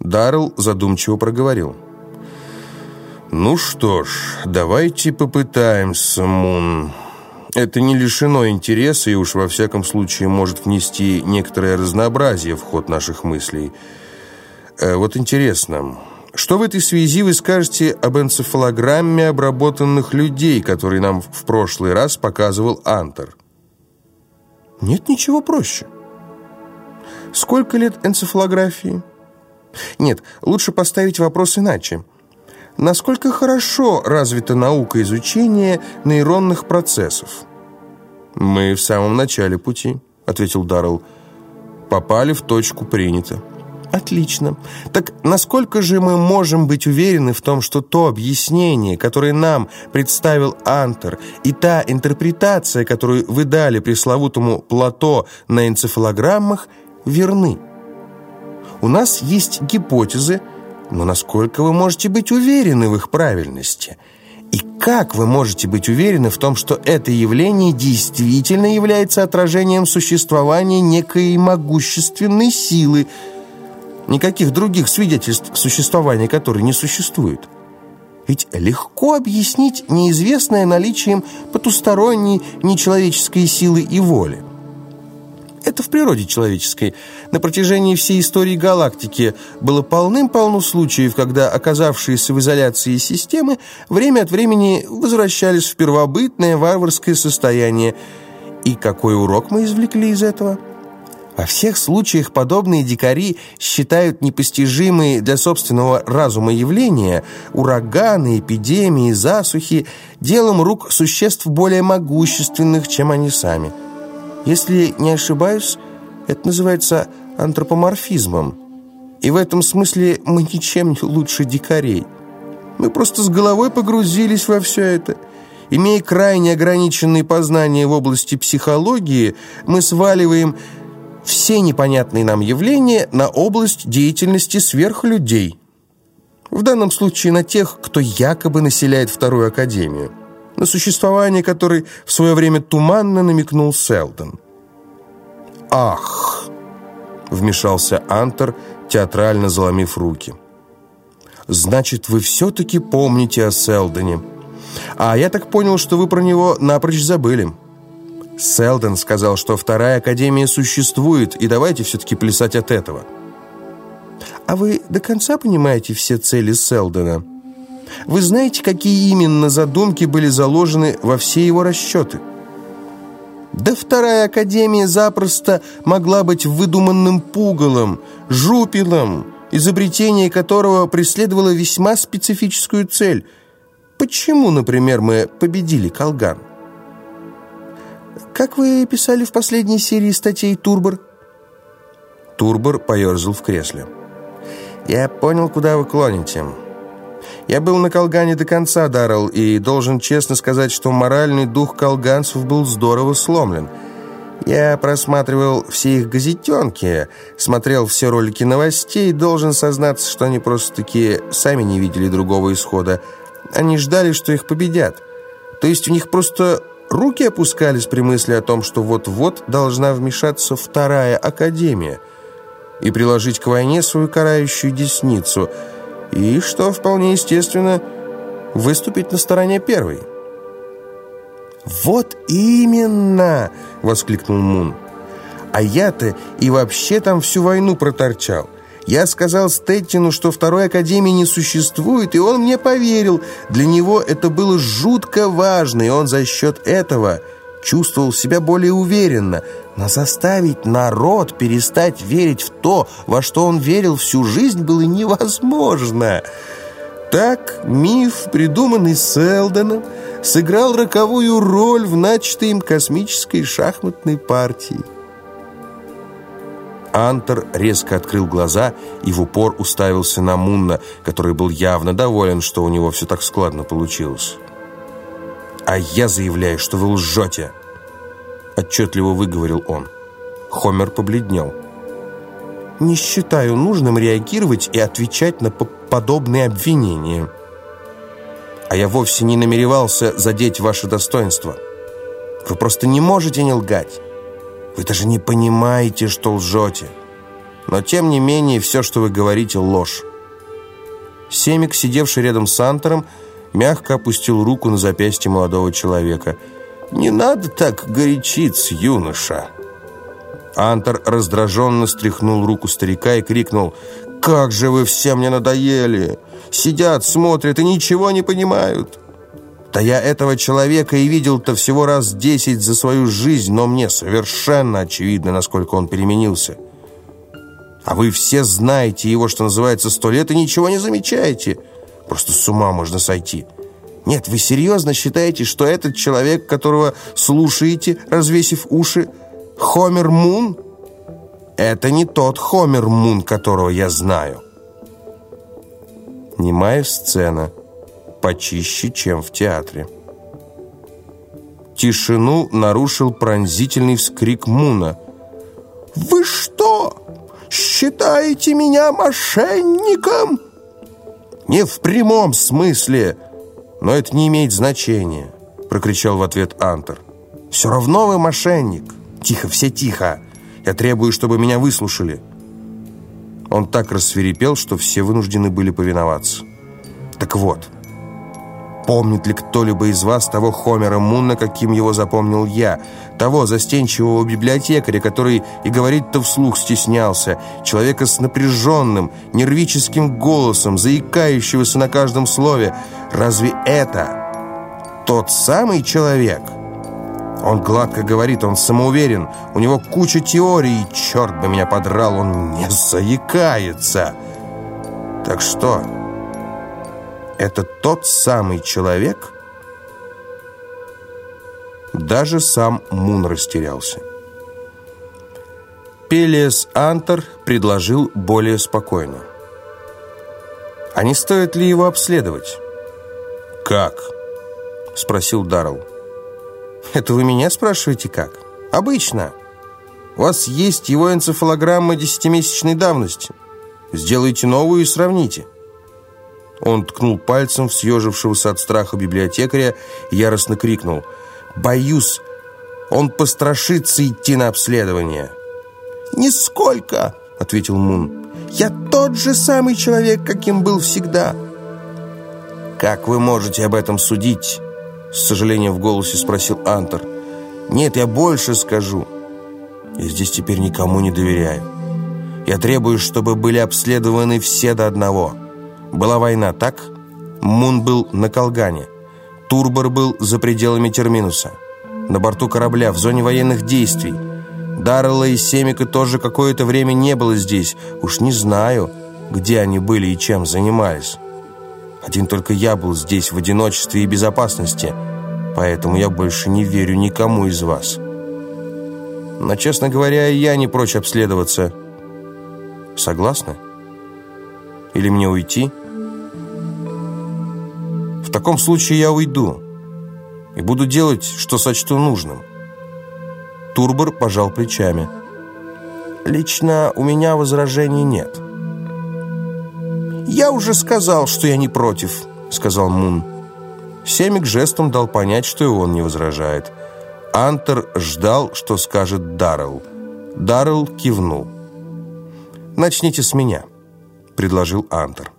Даррелл задумчиво проговорил. «Ну что ж, давайте попытаемся, Мун. Это не лишено интереса и уж во всяком случае может внести некоторое разнообразие в ход наших мыслей. Э, вот интересно, что в этой связи вы скажете об энцефалограмме обработанных людей, который нам в прошлый раз показывал Антер? Нет ничего проще. Сколько лет энцефалографии? Нет, лучше поставить вопрос иначе. Насколько хорошо развита наука изучения нейронных процессов? «Мы в самом начале пути», — ответил Даррелл. «Попали в точку принято». Отлично. Так насколько же мы можем быть уверены в том, что то объяснение, которое нам представил Антер, и та интерпретация, которую вы дали пресловутому плато на энцефалограммах, верны? У нас есть гипотезы, но насколько вы можете быть уверены в их правильности? И как вы можете быть уверены в том, что это явление действительно является отражением существования некой могущественной силы, никаких других свидетельств существования которой не существует? Ведь легко объяснить неизвестное наличием потусторонней нечеловеческой силы и воли. Это в природе человеческой. На протяжении всей истории галактики было полным-полно случаев, когда оказавшиеся в изоляции системы время от времени возвращались в первобытное варварское состояние. И какой урок мы извлекли из этого? Во всех случаях подобные дикари считают непостижимые для собственного разума явления, ураганы, эпидемии, засухи, делом рук существ более могущественных, чем они сами – если не ошибаюсь, это называется антропоморфизмом. И в этом смысле мы ничем не лучше дикарей. Мы просто с головой погрузились во все это. Имея крайне ограниченные познания в области психологии, мы сваливаем все непонятные нам явления на область деятельности сверхлюдей. В данном случае на тех, кто якобы населяет вторую академию на существование которой в свое время туманно намекнул Селдон. «Ах!» — вмешался Антер, театрально заломив руки. «Значит, вы все-таки помните о Селдоне. А я так понял, что вы про него напрочь забыли». Селдон сказал, что вторая академия существует, и давайте все-таки плясать от этого. «А вы до конца понимаете все цели Селдона?» Вы знаете, какие именно задумки были заложены во все его расчеты? Да вторая академия запросто могла быть выдуманным пугалом, жупелом, изобретение которого преследовало весьма специфическую цель. Почему, например, мы победили Колган? Как вы писали в последней серии статей Турбор? Турбор поерзал в кресле. «Я понял, куда вы клоните». Я был на Колгане до конца, Даррелл, и должен честно сказать, что моральный дух колганцев был здорово сломлен. Я просматривал все их газетенки, смотрел все ролики новостей, должен сознаться, что они просто-таки сами не видели другого исхода. Они ждали, что их победят. То есть у них просто руки опускались при мысли о том, что вот-вот должна вмешаться вторая академия и приложить к войне свою карающую десницу – и, что вполне естественно, выступить на стороне первой. «Вот именно!» — воскликнул Мун. «А я-то и вообще там всю войну проторчал. Я сказал Стеттину, что второй академии не существует, и он мне поверил. Для него это было жутко важно, и он за счет этого чувствовал себя более уверенно. Но заставить народ перестать верить в то, во что он верил всю жизнь, было невозможно. Так миф, придуманный Селдоном, сыграл роковую роль в начатой им космической шахматной партии. Антер резко открыл глаза и в упор уставился на Мунна, который был явно доволен, что у него все так складно получилось. «А я заявляю, что вы лжете!» Отчетливо выговорил он. Хомер побледнел. «Не считаю нужным реагировать и отвечать на подобные обвинения». «А я вовсе не намеревался задеть ваше достоинство. Вы просто не можете не лгать. Вы даже не понимаете, что лжете». Но, тем не менее, все, что вы говорите, ложь. Семик, сидевший рядом с Антером, мягко опустил руку на запястье молодого человека. «Не надо так горячиться, юноша!» Антер раздраженно стряхнул руку старика и крикнул «Как же вы все мне надоели! Сидят, смотрят и ничего не понимают!» Да я этого человека и видел-то всего раз десять за свою жизнь, но мне совершенно очевидно, насколько он переменился. А вы все знаете его, что называется, сто лет и ничего не замечаете. Просто с ума можно сойти. Нет, вы серьезно считаете, что этот человек, которого слушаете, развесив уши, Хомер Мун? Это не тот Хомер Мун, которого я знаю. Немая сцена почище, чем в театре. Тишину нарушил пронзительный вскрик Муна. «Вы что, считаете меня мошенником?» «Не в прямом смысле, но это не имеет значения», прокричал в ответ Антер. «Все равно вы мошенник. Тихо, все тихо. Я требую, чтобы меня выслушали». Он так рассверепел, что все вынуждены были повиноваться. «Так вот». Помнит ли кто-либо из вас того Хомера Мунна, каким его запомнил я? Того застенчивого библиотекаря, который и говорить-то вслух стеснялся. Человека с напряженным, нервическим голосом, заикающегося на каждом слове. Разве это тот самый человек? Он гладко говорит, он самоуверен, у него куча теорий, черт бы меня подрал, он не заикается. Так что это тот самый человек? Даже сам Мун растерялся. Пелиас Антер предложил более спокойно. «А не стоит ли его обследовать?» «Как?» — спросил Даррелл. «Это вы меня спрашиваете, как?» «Обычно. У вас есть его энцефалограмма десятимесячной давности. Сделайте новую и сравните». Он ткнул пальцем в съежившегося от страха библиотекаря и яростно крикнул «Боюсь, он пострашится идти на обследование». «Нисколько!» — ответил Мун. «Я тот же самый человек, каким был всегда». «Как вы можете об этом судить?» С сожалением в голосе спросил Антер. «Нет, я больше скажу. Я здесь теперь никому не доверяю. Я требую, чтобы были обследованы все до одного». Была война, так? Мун был на Колгане. Турбор был за пределами Терминуса. На борту корабля, в зоне военных действий. Даррелла и Семика тоже какое-то время не было здесь. Уж не знаю, где они были и чем занимались. Один только я был здесь в одиночестве и безопасности, поэтому я больше не верю никому из вас. Но, честно говоря, я не прочь обследоваться. Согласны? Или мне уйти?» В таком случае я уйду и буду делать, что сочту нужным. Турбор пожал плечами. Лично у меня возражений нет. «Я уже сказал, что я не против», — сказал Мун. Семик жестом дал понять, что и он не возражает. Антер ждал, что скажет Даррелл. Даррелл кивнул. «Начните с меня», — предложил Антер.